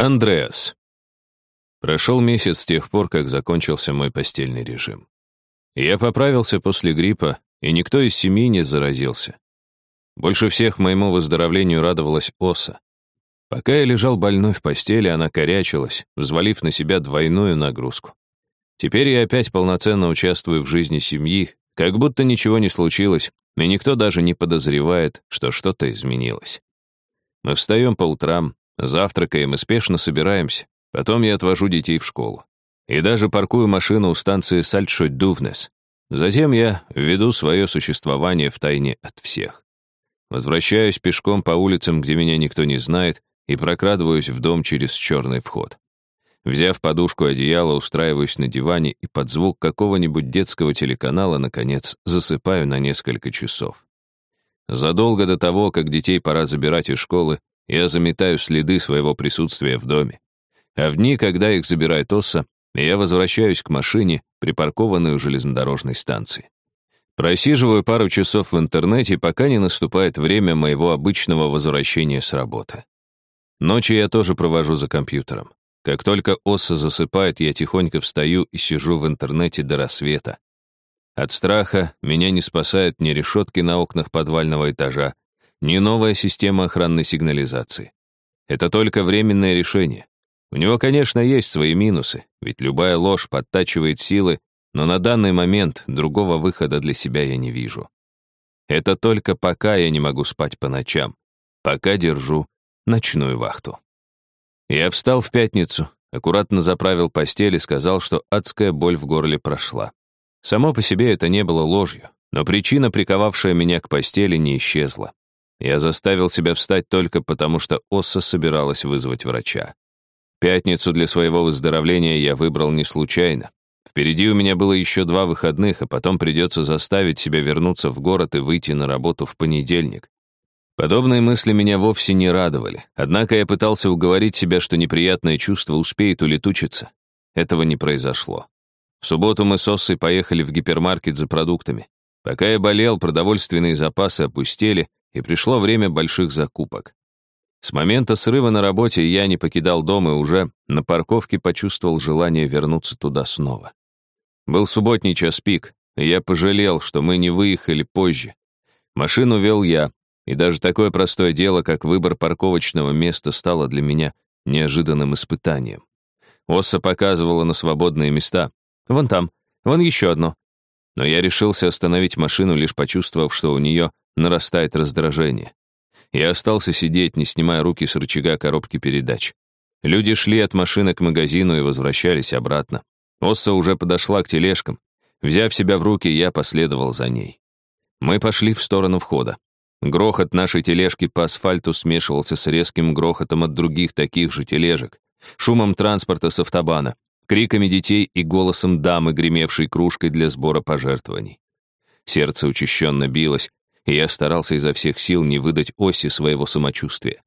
Андреас. Прошел месяц с тех пор, как закончился мой постельный режим. Я поправился после гриппа, и никто из семьи не заразился. Больше всех моему выздоровлению радовалась Оса. Пока я лежал больной в постели, она корячилась, взвалив на себя двойную нагрузку. Теперь я опять полноценно участвую в жизни семьи, как будто ничего не случилось, и никто даже не подозревает, что что-то изменилось. Мы встаем по утрам, Завтракаем и спешно собираемся. Потом я отвожу детей в школу. И даже паркую машину у станции Сальтшой-Дувнес. Затем я веду свое существование в тайне от всех. Возвращаюсь пешком по улицам, где меня никто не знает, и прокрадываюсь в дом через черный вход. Взяв подушку и одеяло, устраиваюсь на диване и под звук какого-нибудь детского телеканала, наконец, засыпаю на несколько часов. Задолго до того, как детей пора забирать из школы, я заметаю следы своего присутствия в доме. А в дни, когда их забирает Осса, я возвращаюсь к машине, припаркованной у железнодорожной станции. Просиживаю пару часов в интернете, пока не наступает время моего обычного возвращения с работы. Ночи я тоже провожу за компьютером. Как только Осса засыпает, я тихонько встаю и сижу в интернете до рассвета. От страха меня не спасают ни решетки на окнах подвального этажа, ни новая система охранной сигнализации. Это только временное решение. У него, конечно, есть свои минусы, ведь любая ложь подтачивает силы, но на данный момент другого выхода для себя я не вижу. Это только пока я не могу спать по ночам, пока держу ночную вахту. Я встал в пятницу, аккуратно заправил постель и сказал, что адская боль в горле прошла. Само по себе это не было ложью, но причина, приковавшая меня к постели, не исчезла. Я заставил себя встать только потому, что Осса собиралась вызвать врача. Пятницу для своего выздоровления я выбрал не случайно. Впереди у меня было еще два выходных, а потом придется заставить себя вернуться в город и выйти на работу в понедельник. Подобные мысли меня вовсе не радовали, однако я пытался уговорить себя, что неприятное чувство успеет улетучиться. Этого не произошло. В субботу мы с Оссой поехали в гипермаркет за продуктами. Пока я болел, продовольственные запасы опустели, и пришло время больших закупок. С момента срыва на работе я не покидал дом и уже на парковке почувствовал желание вернуться туда снова. Был субботний час пик, и я пожалел, что мы не выехали позже. Машину вел я, и даже такое простое дело, как выбор парковочного места, стало для меня неожиданным испытанием. Осса показывала на свободные места. Вон там, вон еще одно. Но я решился остановить машину, лишь почувствовав, что у нее нарастает раздражение. Я остался сидеть, не снимая руки с рычага коробки передач. Люди шли от машины к магазину и возвращались обратно. Осса уже подошла к тележкам. Взяв себя в руки, я последовал за ней. Мы пошли в сторону входа. Грохот нашей тележки по асфальту смешивался с резким грохотом от других таких же тележек, шумом транспорта с автобана, криками детей и голосом дамы, гремевшей кружкой для сбора пожертвований. Сердце учащенно билось, и я старался изо всех сил не выдать оси своего самочувствия.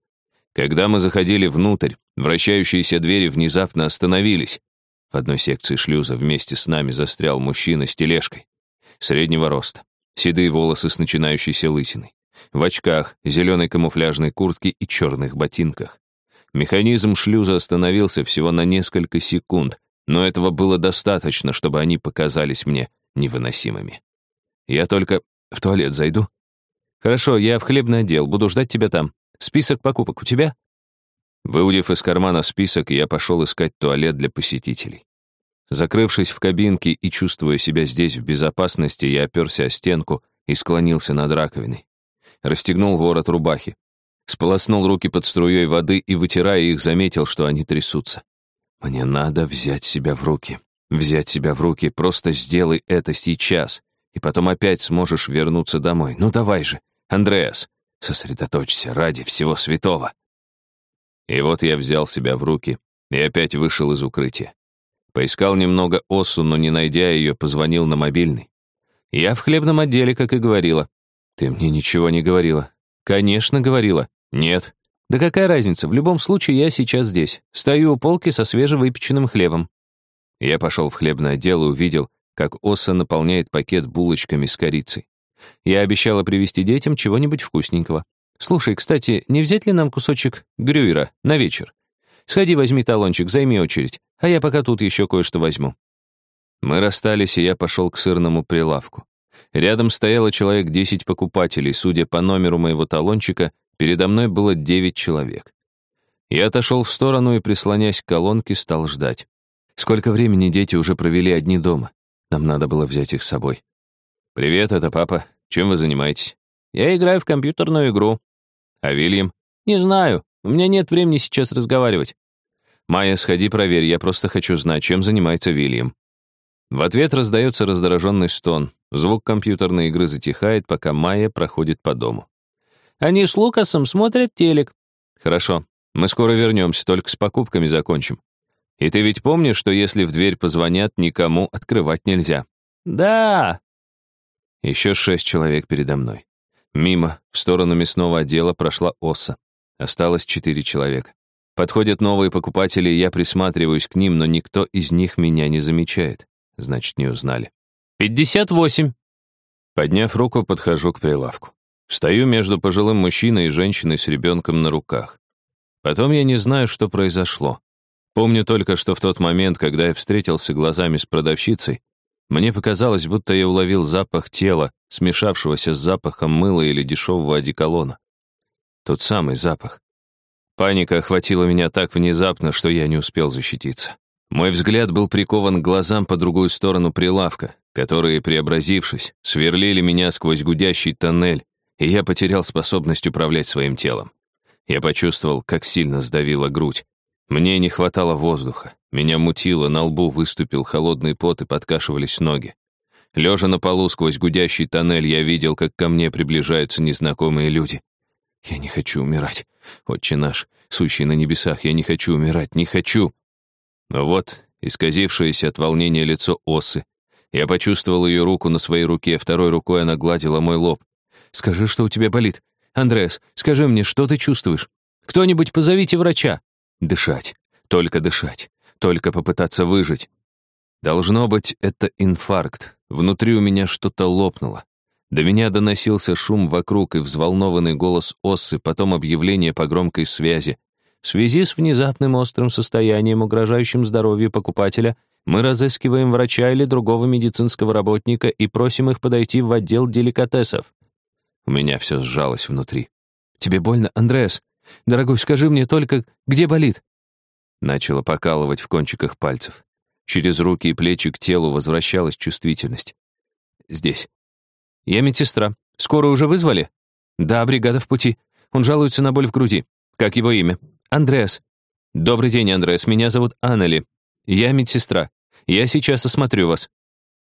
Когда мы заходили внутрь, вращающиеся двери внезапно остановились. В одной секции шлюза вместе с нами застрял мужчина с тележкой. Среднего роста, седые волосы с начинающейся лысиной, в очках, зеленой камуфляжной куртке и черных ботинках. Механизм шлюза остановился всего на несколько секунд, но этого было достаточно, чтобы они показались мне невыносимыми. Я только в туалет зайду, «Хорошо, я в хлебный отдел, буду ждать тебя там. Список покупок у тебя?» Выудив из кармана список, я пошел искать туалет для посетителей. Закрывшись в кабинке и чувствуя себя здесь в безопасности, я оперся о стенку и склонился над раковиной. Расстегнул ворот рубахи. Сполоснул руки под струей воды и, вытирая их, заметил, что они трясутся. Мне надо взять себя в руки. Взять себя в руки, просто сделай это сейчас, и потом опять сможешь вернуться домой. Ну давай же. Андреас, сосредоточься ради всего святого. И вот я взял себя в руки и опять вышел из укрытия. Поискал немного Осу, но не найдя ее, позвонил на мобильный. Я в хлебном отделе, как и говорила. Ты мне ничего не говорила. Конечно, говорила. Нет. Да какая разница, в любом случае я сейчас здесь. Стою у полки со свежевыпеченным хлебом. Я пошел в хлебный отдел и увидел, как Оса наполняет пакет булочками с корицей. Я обещала привезти детям чего-нибудь вкусненького. Слушай, кстати, не взять ли нам кусочек грюйера на вечер? Сходи, возьми талончик, займи очередь, а я пока тут еще кое-что возьму». Мы расстались, и я пошел к сырному прилавку. Рядом стояло человек 10 покупателей. Судя по номеру моего талончика, передо мной было 9 человек. Я отошел в сторону и, прислонясь к колонке, стал ждать. Сколько времени дети уже провели одни дома? Нам надо было взять их с собой. «Привет, это папа. Чем вы занимаетесь?» «Я играю в компьютерную игру». «А Вильям?» «Не знаю. У меня нет времени сейчас разговаривать». «Майя, сходи проверь, я просто хочу знать, чем занимается Вильям». В ответ раздается раздраженный стон. Звук компьютерной игры затихает, пока Майя проходит по дому. «Они с Лукасом смотрят телек». «Хорошо, мы скоро вернемся, только с покупками закончим. И ты ведь помнишь, что если в дверь позвонят, никому открывать нельзя?» «Да!» Еще шесть человек передо мной. Мимо, в сторону мясного отдела, прошла Оса. Осталось четыре человека. Подходят новые покупатели, я присматриваюсь к ним, но никто из них меня не замечает. Значит, не узнали. «Пятьдесят восемь!» Подняв руку, подхожу к прилавку. Стою между пожилым мужчиной и женщиной с ребенком на руках. Потом я не знаю, что произошло. Помню только, что в тот момент, когда я встретился глазами с продавщицей, мне показалось, будто я уловил запах тела, смешавшегося с запахом мыла или дешевого одеколона. Тот самый запах. Паника охватила меня так внезапно, что я не успел защититься. Мой взгляд был прикован к глазам по другую сторону прилавка, которые, преобразившись, сверлили меня сквозь гудящий тоннель, и я потерял способность управлять своим телом. Я почувствовал, как сильно сдавила грудь. Мне не хватало воздуха. Меня мутило, на лбу выступил холодный пот и подкашивались ноги. Лежа на полу сквозь гудящий тоннель, я видел, как ко мне приближаются незнакомые люди. Я не хочу умирать. Отче наш, сущий на небесах, я не хочу умирать, не хочу. Но вот, исказившееся от волнения лицо осы. Я почувствовал ее руку на своей руке, второй рукой она гладила мой лоб. «Скажи, что у тебя болит. Андреас, скажи мне, что ты чувствуешь? Кто-нибудь позовите врача!» Дышать. Только дышать. Только попытаться выжить. Должно быть, это инфаркт. Внутри у меня что-то лопнуло. До меня доносился шум вокруг и взволнованный голос Оссы, потом объявление по громкой связи. В связи с внезапным острым состоянием, угрожающим здоровью покупателя, мы разыскиваем врача или другого медицинского работника и просим их подойти в отдел деликатесов. У меня все сжалось внутри. «Тебе больно, Андреас? Дорогой, скажи мне только, где болит?» Начало покалывать в кончиках пальцев. Через руки и плечи к телу возвращалась чувствительность. «Здесь». «Я медсестра. Скоро уже вызвали?» «Да, бригада в пути. Он жалуется на боль в груди. Как его имя?» «Андреас». «Добрый день, Андреас. Меня зовут Аннели. Я медсестра. Я сейчас осмотрю вас».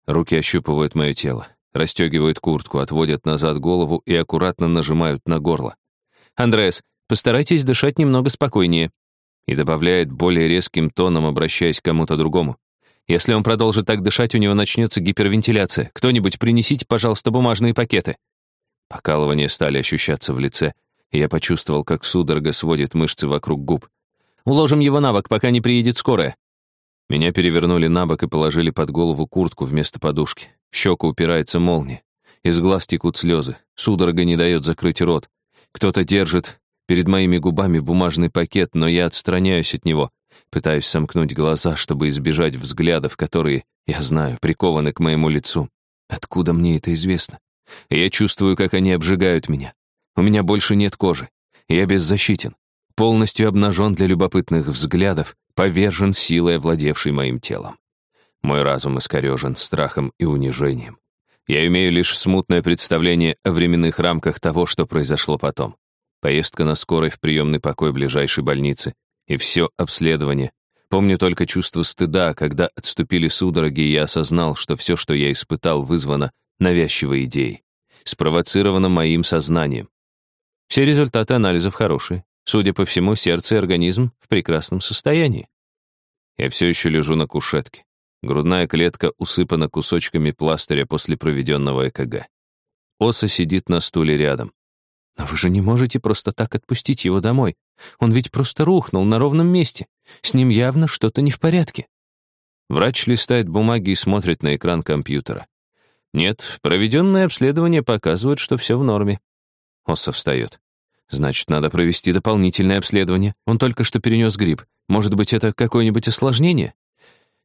Руки ощупывают мое тело расстегивают куртку, отводят назад голову и аккуратно нажимают на горло. «Андреас, постарайтесь дышать немного спокойнее», и добавляет более резким тоном, обращаясь к кому-то другому. «Если он продолжит так дышать, у него начнется гипервентиляция. Кто-нибудь принесите, пожалуйста, бумажные пакеты». Покалывания стали ощущаться в лице, и я почувствовал, как судорога сводит мышцы вокруг губ. «Уложим его на бок, пока не приедет скорая». Меня перевернули на бок и положили под голову куртку вместо подушки. В щеку упирается молния. Из глаз текут слезы. Судорога не дает закрыть рот. Кто-то держит перед моими губами бумажный пакет, но я отстраняюсь от него. Пытаюсь сомкнуть глаза, чтобы избежать взглядов, которые, я знаю, прикованы к моему лицу. Откуда мне это известно? Я чувствую, как они обжигают меня. У меня больше нет кожи. Я беззащитен. Полностью обнажен для любопытных взглядов, повержен силой, овладевшей моим телом. Мой разум искорежен страхом и унижением. Я имею лишь смутное представление о временных рамках того, что произошло потом. Поездка на скорой в приемный покой ближайшей больницы и все обследование. Помню только чувство стыда, когда отступили судороги, и я осознал, что все, что я испытал, вызвано навязчивой идеей, спровоцировано моим сознанием. Все результаты анализов хорошие. Судя по всему, сердце и организм в прекрасном состоянии. Я все еще лежу на кушетке. Грудная клетка усыпана кусочками пластыря после проведенного ЭКГ. Оса сидит на стуле рядом. «Но вы же не можете просто так отпустить его домой. Он ведь просто рухнул на ровном месте. С ним явно что-то не в порядке». Врач листает бумаги и смотрит на экран компьютера. Нет, проведенное обследование показывает, что все в норме. Оса встает. Значит, надо провести дополнительное обследование. Он только что перенес грипп. Может быть, это какое-нибудь осложнение?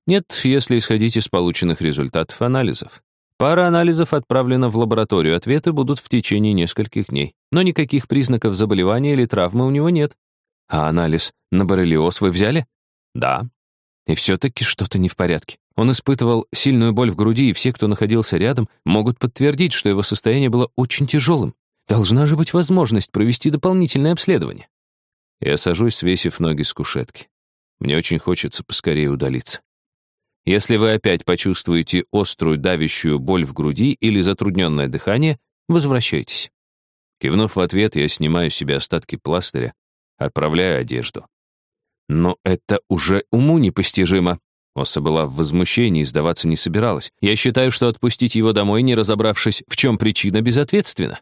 Нет, если исходить из полученных результатов анализов. Пара анализов отправлена в лабораторию, ответы будут в течение нескольких дней. Но никаких признаков заболевания или травмы у него нет. А анализ на боррелиоз вы взяли? Да. И все-таки что-то не в порядке. Он испытывал сильную боль в груди, и все, кто находился рядом, могут подтвердить, что его состояние было очень тяжелым. Должна же быть возможность провести дополнительное обследование. Я сажусь, свесив ноги с кушетки. Мне очень хочется поскорее удалиться. Если вы опять почувствуете острую давящую боль в груди или затрудненное дыхание, возвращайтесь. Кивнув в ответ, я снимаю с себя остатки пластыря, отправляю одежду. Но это уже уму непостижимо. Оса была в возмущении и сдаваться не собиралась. Я считаю, что отпустить его домой, не разобравшись, в чем причина, безответственно.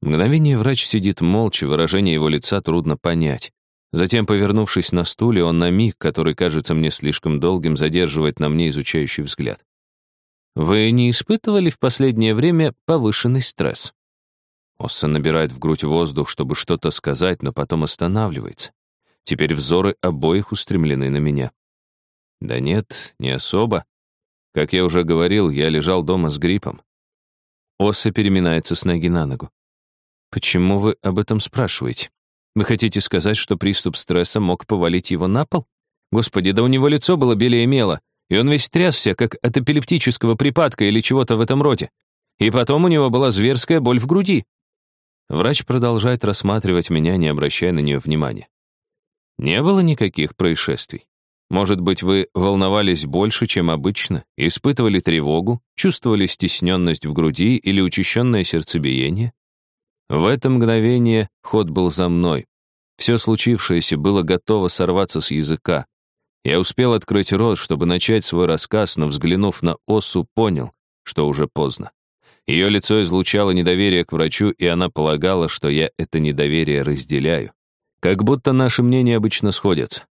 Мгновение врач сидит молча, выражение его лица трудно понять. Затем, повернувшись на стуле, он на миг, который кажется мне слишком долгим, задерживает на мне изучающий взгляд. «Вы не испытывали в последнее время повышенный стресс?» Осса набирает в грудь воздух, чтобы что-то сказать, но потом останавливается. Теперь взоры обоих устремлены на меня. Да нет, не особо. Как я уже говорил, я лежал дома с гриппом. Осса переминается с ноги на ногу. Почему вы об этом спрашиваете? Вы хотите сказать, что приступ стресса мог повалить его на пол? Господи, да у него лицо было белее мела, и он весь трясся, как от эпилептического припадка или чего-то в этом роде. И потом у него была зверская боль в груди. Врач продолжает рассматривать меня, не обращая на нее внимания. Не было никаких происшествий. Может быть, вы волновались больше, чем обычно, испытывали тревогу, чувствовали стесненность в груди или учащенное сердцебиение? В это мгновение ход был за мной. Все случившееся было готово сорваться с языка. Я успел открыть рот, чтобы начать свой рассказ, но, взглянув на Осу, понял, что уже поздно. Ее лицо излучало недоверие к врачу, и она полагала, что я это недоверие разделяю. Как будто наши мнения обычно сходятся.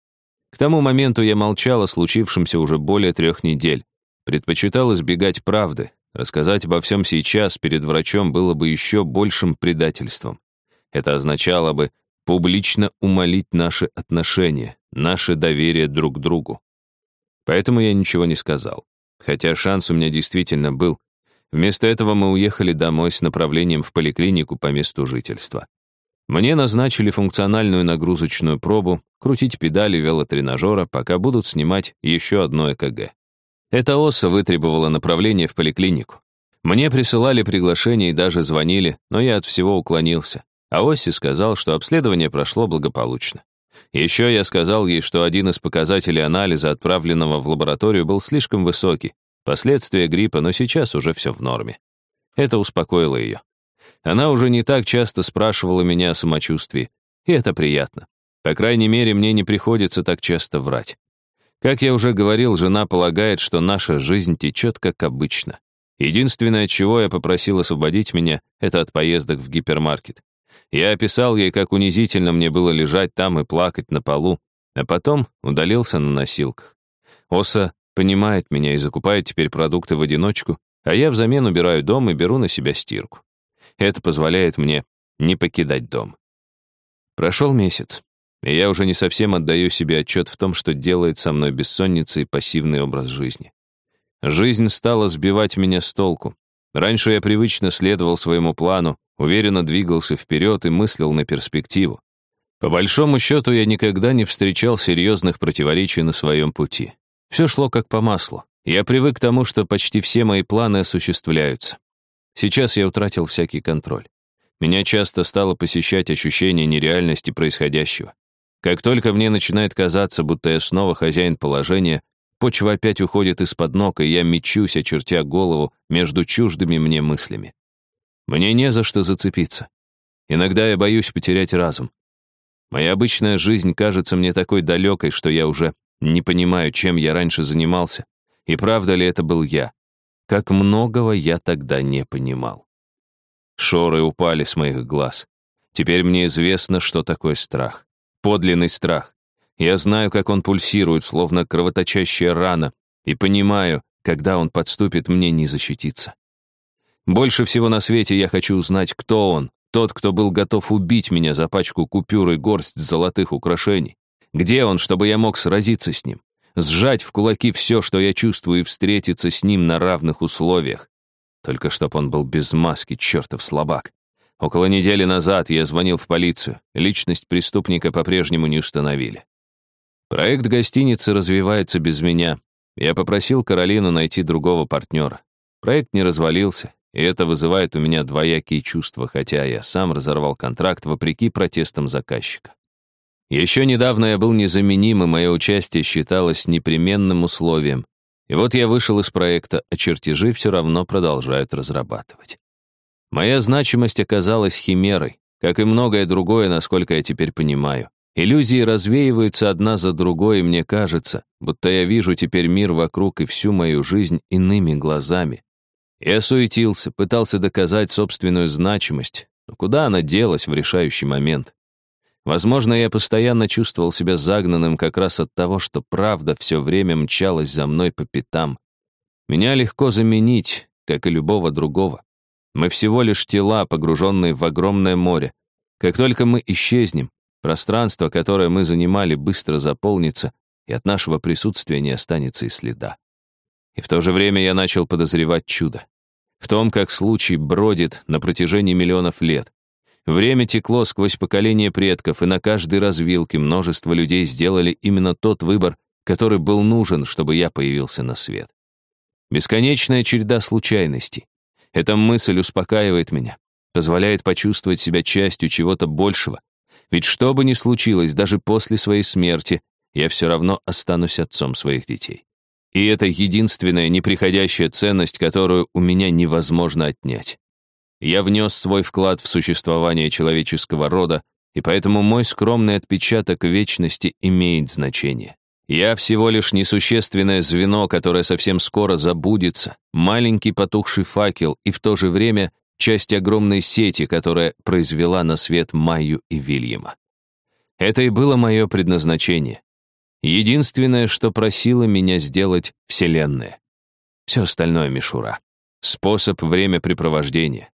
К тому моменту я молчал о случившемся уже более трех недель. Предпочитал избегать правды, Рассказать обо всем сейчас перед врачом было бы еще большим предательством. Это означало бы публично умолить наши отношения, наше доверие друг к другу. Поэтому я ничего не сказал. Хотя шанс у меня действительно был. Вместо этого мы уехали домой с направлением в поликлинику по месту жительства. Мне назначили функциональную нагрузочную пробу, крутить педали велотренажера, пока будут снимать еще одно ЭКГ. Эта оса вытребовала направление в поликлинику. Мне присылали приглашение и даже звонили, но я от всего уклонился. А Оси сказал, что обследование прошло благополучно. Еще я сказал ей, что один из показателей анализа, отправленного в лабораторию, был слишком высокий. Последствия гриппа, но сейчас уже все в норме. Это успокоило ее. Она уже не так часто спрашивала меня о самочувствии, и это приятно. По крайней мере, мне не приходится так часто врать. Как я уже говорил, жена полагает, что наша жизнь течет как обычно. Единственное, чего я попросил освободить меня, это от поездок в гипермаркет. Я описал ей, как унизительно мне было лежать там и плакать на полу, а потом удалился на носилках. Оса понимает меня и закупает теперь продукты в одиночку, а я взамен убираю дом и беру на себя стирку. Это позволяет мне не покидать дом. Прошел месяц и я уже не совсем отдаю себе отчет в том, что делает со мной бессонница и пассивный образ жизни. Жизнь стала сбивать меня с толку. Раньше я привычно следовал своему плану, уверенно двигался вперед и мыслил на перспективу. По большому счету, я никогда не встречал серьезных противоречий на своем пути. Все шло как по маслу. Я привык к тому, что почти все мои планы осуществляются. Сейчас я утратил всякий контроль. Меня часто стало посещать ощущение нереальности происходящего. Как только мне начинает казаться, будто я снова хозяин положения, почва опять уходит из-под ног, и я мечусь, очертя голову между чуждыми мне мыслями. Мне не за что зацепиться. Иногда я боюсь потерять разум. Моя обычная жизнь кажется мне такой далекой, что я уже не понимаю, чем я раньше занимался, и правда ли это был я. Как многого я тогда не понимал. Шоры упали с моих глаз. Теперь мне известно, что такое страх подлинный страх. Я знаю, как он пульсирует, словно кровоточащая рана, и понимаю, когда он подступит, мне не защититься. Больше всего на свете я хочу узнать, кто он, тот, кто был готов убить меня за пачку купюр и горсть золотых украшений. Где он, чтобы я мог сразиться с ним? Сжать в кулаки все, что я чувствую, и встретиться с ним на равных условиях. Только чтоб он был без маски, чертов слабак. Около недели назад я звонил в полицию. Личность преступника по-прежнему не установили. Проект гостиницы развивается без меня. Я попросил Каролину найти другого партнера. Проект не развалился, и это вызывает у меня двоякие чувства, хотя я сам разорвал контракт вопреки протестам заказчика. Еще недавно я был незаменим, и мое участие считалось непременным условием. И вот я вышел из проекта, а чертежи все равно продолжают разрабатывать. Моя значимость оказалась химерой, как и многое другое, насколько я теперь понимаю. Иллюзии развеиваются одна за другой, и мне кажется, будто я вижу теперь мир вокруг и всю мою жизнь иными глазами. Я суетился, пытался доказать собственную значимость, но куда она делась в решающий момент? Возможно, я постоянно чувствовал себя загнанным как раз от того, что правда все время мчалась за мной по пятам. Меня легко заменить, как и любого другого. Мы всего лишь тела, погруженные в огромное море. Как только мы исчезнем, пространство, которое мы занимали, быстро заполнится, и от нашего присутствия не останется и следа. И в то же время я начал подозревать чудо. В том, как случай бродит на протяжении миллионов лет. Время текло сквозь поколения предков, и на каждой развилке множество людей сделали именно тот выбор, который был нужен, чтобы я появился на свет. Бесконечная череда случайностей. Эта мысль успокаивает меня, позволяет почувствовать себя частью чего-то большего. Ведь что бы ни случилось, даже после своей смерти, я все равно останусь отцом своих детей. И это единственная неприходящая ценность, которую у меня невозможно отнять. Я внес свой вклад в существование человеческого рода, и поэтому мой скромный отпечаток вечности имеет значение. Я всего лишь несущественное звено, которое совсем скоро забудется, маленький потухший факел и в то же время часть огромной сети, которая произвела на свет Майю и Вильяма. Это и было мое предназначение. Единственное, что просила меня сделать Вселенная. Все остальное — мишура. Способ времяпрепровождения.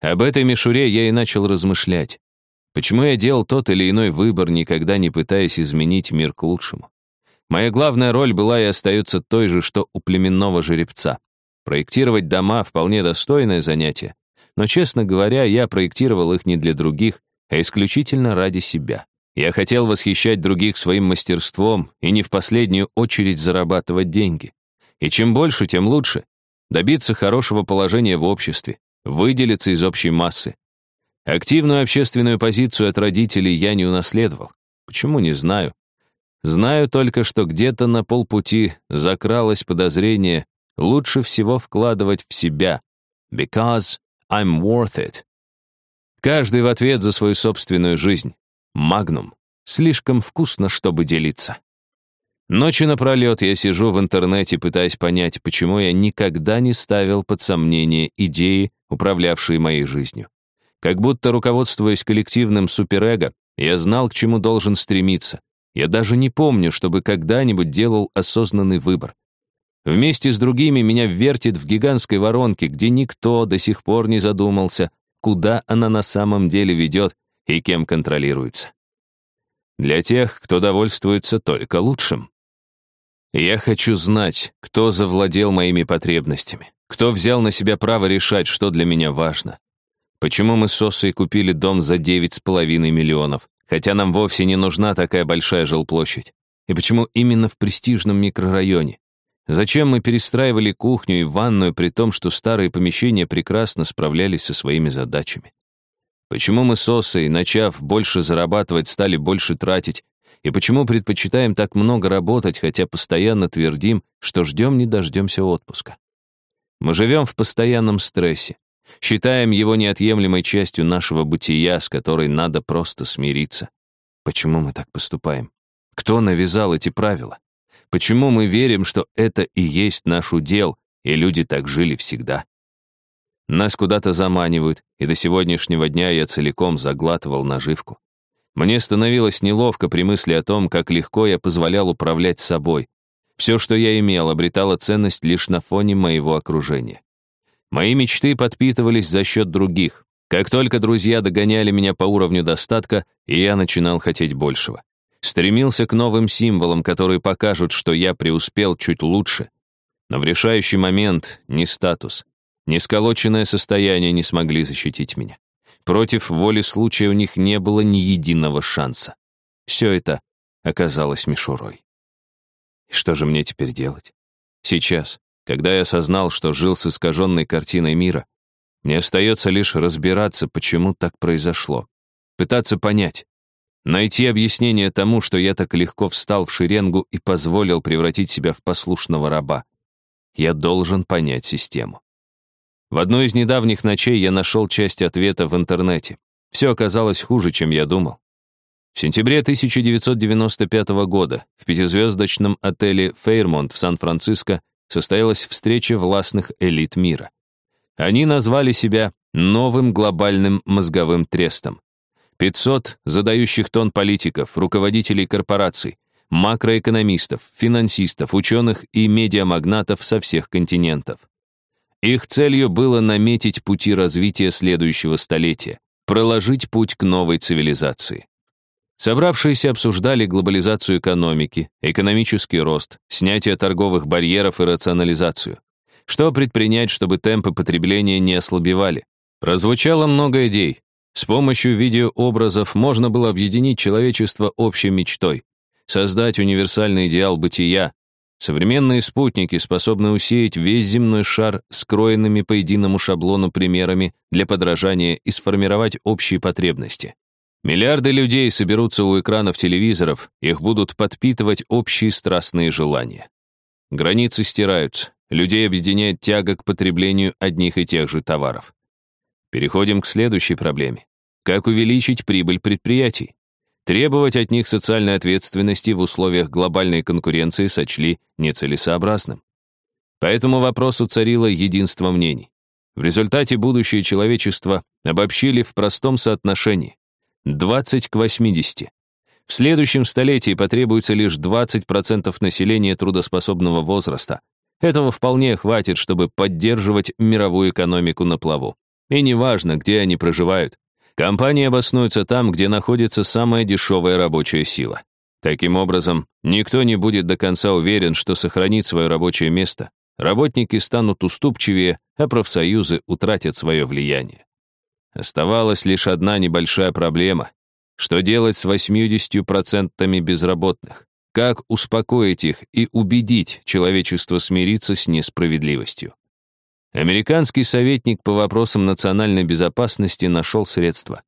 Об этой мишуре я и начал размышлять. Почему я делал тот или иной выбор, никогда не пытаясь изменить мир к лучшему? Моя главная роль была и остается той же, что у племенного жеребца. Проектировать дома — вполне достойное занятие. Но, честно говоря, я проектировал их не для других, а исключительно ради себя. Я хотел восхищать других своим мастерством и не в последнюю очередь зарабатывать деньги. И чем больше, тем лучше. Добиться хорошего положения в обществе, выделиться из общей массы. Активную общественную позицию от родителей я не унаследовал. Почему, не знаю. Знаю только, что где-то на полпути закралось подозрение лучше всего вкладывать в себя. Because I'm worth it. Каждый в ответ за свою собственную жизнь. Магнум. Слишком вкусно, чтобы делиться. Ночи напролет я сижу в интернете, пытаясь понять, почему я никогда не ставил под сомнение идеи, управлявшие моей жизнью. Как будто, руководствуясь коллективным суперэго, я знал, к чему должен стремиться. Я даже не помню, чтобы когда-нибудь делал осознанный выбор. Вместе с другими меня вертит в гигантской воронке, где никто до сих пор не задумался, куда она на самом деле ведет и кем контролируется. Для тех, кто довольствуется только лучшим. Я хочу знать, кто завладел моими потребностями, кто взял на себя право решать, что для меня важно. Почему мы с Осой купили дом за девять с половиной миллионов, хотя нам вовсе не нужна такая большая жилплощадь? И почему именно в престижном микрорайоне? Зачем мы перестраивали кухню и ванную, при том, что старые помещения прекрасно справлялись со своими задачами? Почему мы с Осой, начав больше зарабатывать, стали больше тратить? И почему предпочитаем так много работать, хотя постоянно твердим, что ждем не дождемся отпуска? Мы живем в постоянном стрессе, считаем его неотъемлемой частью нашего бытия, с которой надо просто смириться. Почему мы так поступаем? Кто навязал эти правила? Почему мы верим, что это и есть наш удел, и люди так жили всегда? Нас куда-то заманивают, и до сегодняшнего дня я целиком заглатывал наживку. Мне становилось неловко при мысли о том, как легко я позволял управлять собой. Все, что я имел, обретало ценность лишь на фоне моего окружения. Мои мечты подпитывались за счет других. Как только друзья догоняли меня по уровню достатка, я начинал хотеть большего. Стремился к новым символам, которые покажут, что я преуспел чуть лучше. Но в решающий момент ни статус, ни сколоченное состояние не смогли защитить меня. Против воли случая у них не было ни единого шанса. Все это оказалось мишурой. И что же мне теперь делать? Сейчас, когда я осознал, что жил с искаженной картиной мира, мне остается лишь разбираться, почему так произошло. Пытаться понять. Найти объяснение тому, что я так легко встал в шеренгу и позволил превратить себя в послушного раба. Я должен понять систему. В одной из недавних ночей я нашел часть ответа в интернете. Все оказалось хуже, чем я думал. В сентябре 1995 года в пятизвездочном отеле «Фейрмонт» в Сан-Франциско состоялась встреча властных элит мира. Они назвали себя новым глобальным мозговым трестом. 500 задающих тон политиков, руководителей корпораций, макроэкономистов, финансистов, ученых и медиамагнатов со всех континентов. Их целью было наметить пути развития следующего столетия, проложить путь к новой цивилизации. Собравшиеся обсуждали глобализацию экономики, экономический рост, снятие торговых барьеров и рационализацию. Что предпринять, чтобы темпы потребления не ослабевали? Прозвучало много идей, с помощью видеообразов можно было объединить человечество общей мечтой, создать универсальный идеал бытия. Современные спутники способны усеять весь земной шар скроенными по единому шаблону примерами для подражания и сформировать общие потребности. Миллиарды людей соберутся у экранов телевизоров, их будут подпитывать общие страстные желания. Границы стираются, людей объединяет тяга к потреблению одних и тех же товаров. Переходим к следующей проблеме. Как увеличить прибыль предприятий? Требовать от них социальной ответственности в условиях глобальной конкуренции сочли нецелесообразным. По этому вопросу царило единство мнений. В результате будущее человечества обобщили в простом соотношении 20 к 80. В следующем столетии потребуется лишь 20% населения трудоспособного возраста. Этого вполне хватит, чтобы поддерживать мировую экономику на плаву. И неважно, где они проживают, Компании обоснуются там, где находится самая дешевая рабочая сила. Таким образом, никто не будет до конца уверен, что сохранит свое рабочее место. Работники станут уступчивее, а профсоюзы утратят свое влияние. Оставалась лишь одна небольшая проблема. Что делать с 80% безработных? Как успокоить их и убедить человечество смириться с несправедливостью? Американский советник по вопросам национальной безопасности нашел средства.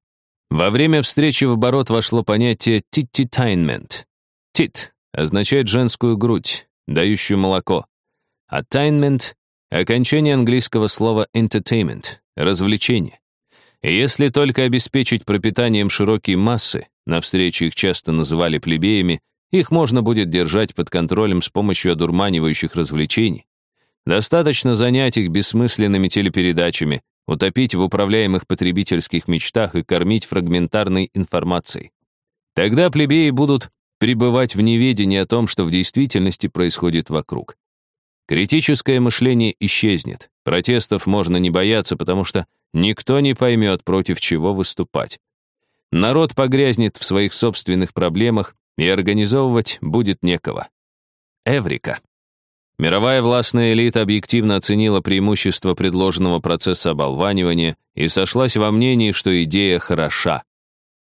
Во время встречи в оборот вошло понятие «титтитайнмент». «Тит» означает женскую грудь, дающую молоко. А окончание английского слова «entertainment» — развлечение. И если только обеспечить пропитанием широкие массы, на встрече их часто называли плебеями, их можно будет держать под контролем с помощью одурманивающих развлечений, Достаточно занять их бессмысленными телепередачами, утопить в управляемых потребительских мечтах и кормить фрагментарной информацией. Тогда плебеи будут пребывать в неведении о том, что в действительности происходит вокруг. Критическое мышление исчезнет, протестов можно не бояться, потому что никто не поймет, против чего выступать. Народ погрязнет в своих собственных проблемах, и организовывать будет некого. Эврика. Мировая властная элита объективно оценила преимущество предложенного процесса оболванивания и сошлась во мнении, что идея хороша.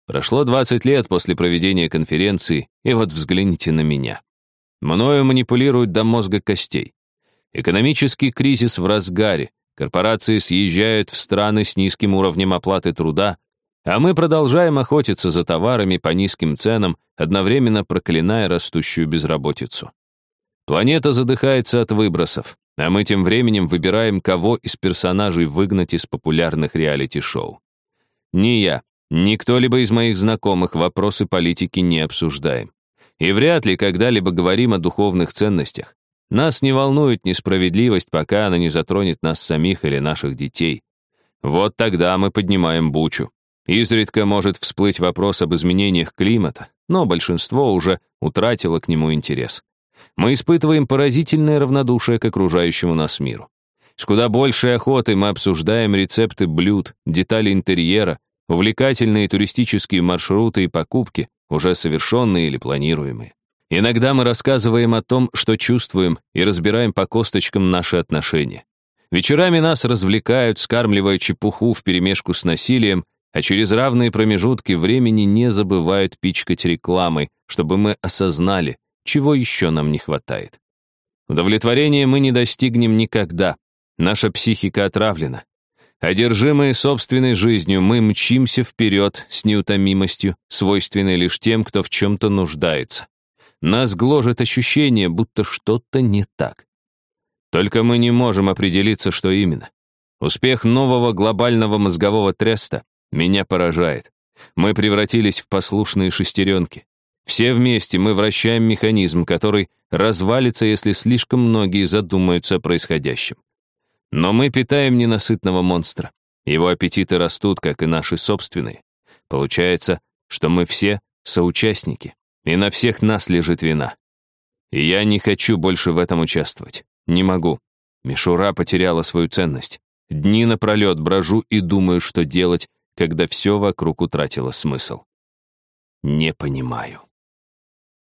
Прошло 20 лет после проведения конференции, и вот взгляните на меня. Мною манипулируют до мозга костей. Экономический кризис в разгаре, корпорации съезжают в страны с низким уровнем оплаты труда, а мы продолжаем охотиться за товарами по низким ценам, одновременно проклиная растущую безработицу. Планета задыхается от выбросов, а мы тем временем выбираем, кого из персонажей выгнать из популярных реалити-шоу. Ни я, ни кто-либо из моих знакомых вопросы политики не обсуждаем. И вряд ли когда-либо говорим о духовных ценностях. Нас не волнует несправедливость, пока она не затронет нас самих или наших детей. Вот тогда мы поднимаем бучу. Изредка может всплыть вопрос об изменениях климата, но большинство уже утратило к нему интерес мы испытываем поразительное равнодушие к окружающему нас миру. С куда большей охотой мы обсуждаем рецепты блюд, детали интерьера, увлекательные туристические маршруты и покупки, уже совершенные или планируемые. Иногда мы рассказываем о том, что чувствуем, и разбираем по косточкам наши отношения. Вечерами нас развлекают, скармливая чепуху вперемешку с насилием, а через равные промежутки времени не забывают пичкать рекламой, чтобы мы осознали, чего еще нам не хватает. Удовлетворения мы не достигнем никогда. Наша психика отравлена. Одержимые собственной жизнью, мы мчимся вперед с неутомимостью, свойственной лишь тем, кто в чем-то нуждается. Нас гложет ощущение, будто что-то не так. Только мы не можем определиться, что именно. Успех нового глобального мозгового треста меня поражает. Мы превратились в послушные шестеренки. Все вместе мы вращаем механизм, который развалится, если слишком многие задумаются о происходящем. Но мы питаем ненасытного монстра. Его аппетиты растут, как и наши собственные. Получается, что мы все соучастники, и на всех нас лежит вина. И я не хочу больше в этом участвовать. Не могу. Мишура потеряла свою ценность. Дни напролет брожу и думаю, что делать, когда все вокруг утратило смысл. Не понимаю.